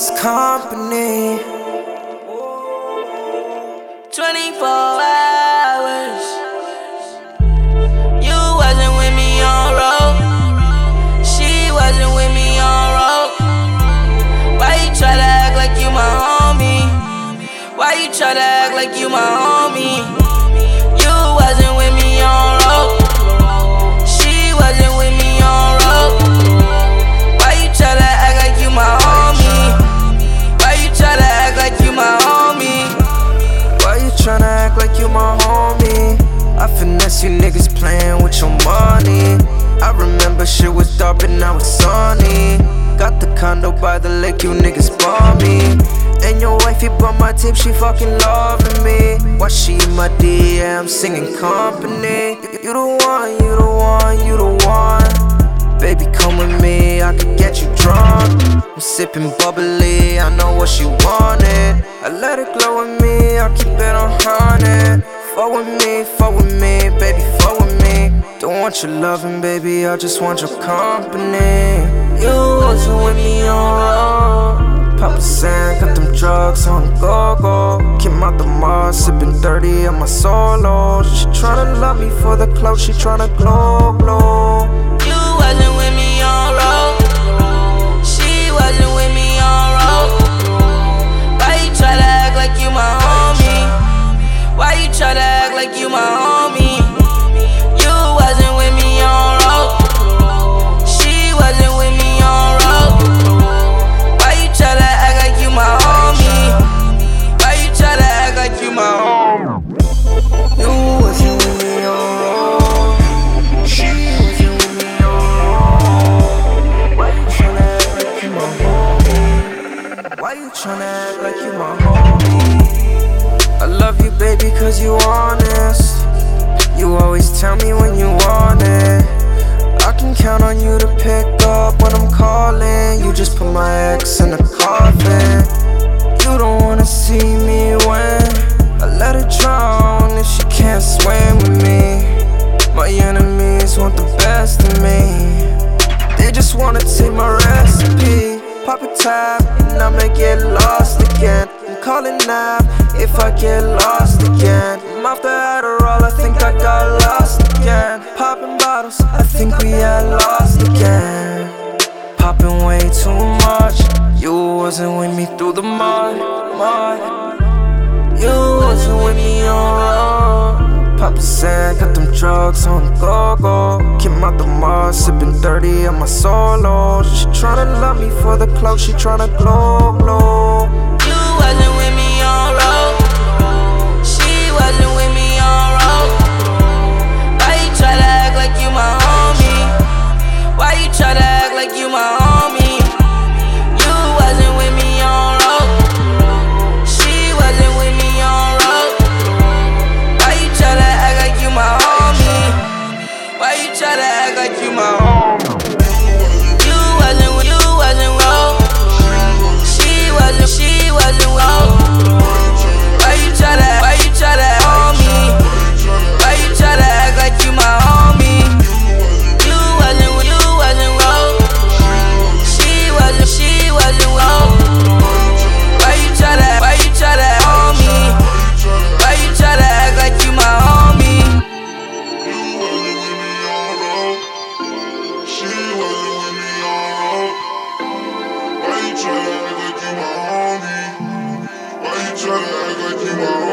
It's company. 24 hours. You wasn't with me on road. She wasn't with me on road. Why you try to act like you my homie? Why you try to act like you my homie? You wasn't with me on road. Remember shit was dark, but now it's sunny. Got the condo by the lake, you niggas me. And your wife, wifey bought my tip, she fucking loving me. Why she in my DM singing company? You, you the one, you the one, you the one. Baby, come with me, I could get you drunk. I'm sipping bubbly, I know what she wanted. I let it glow with me, I keep it on hundred. Fuck with me, fuck with me, baby, fuck with me. Want your loving, baby, I just want your company. You wasn't with me on road. Papa San got them drugs on go go. Came out the mud, sipping 30 on my solo. She tryna love me for the clout, she tryna glow, glow. You wasn't with me on road. She wasn't with me on road. Why you try to act like you my homie? Why you try to act like you my homie? Just put my ex in a coffin. You don't wanna see me when I let her drown if she can't swim with me. My enemies want the best of me. They just wanna take my recipe. Pop a tab and I may get lost again. I'm calling now if I get lost again. I'm off the Adderall, I think I got lost again. Popping bottles, I think we had lost much. You wasn't with me through the mud, mud. You wasn't with me on road. Papa San got them drugs on go go. Came out the mud, sipping 30 on my solo. She tryna love me for the clout, she tryna glow, glow. Tryna act like you my homie? Why you tryna act like you my homie?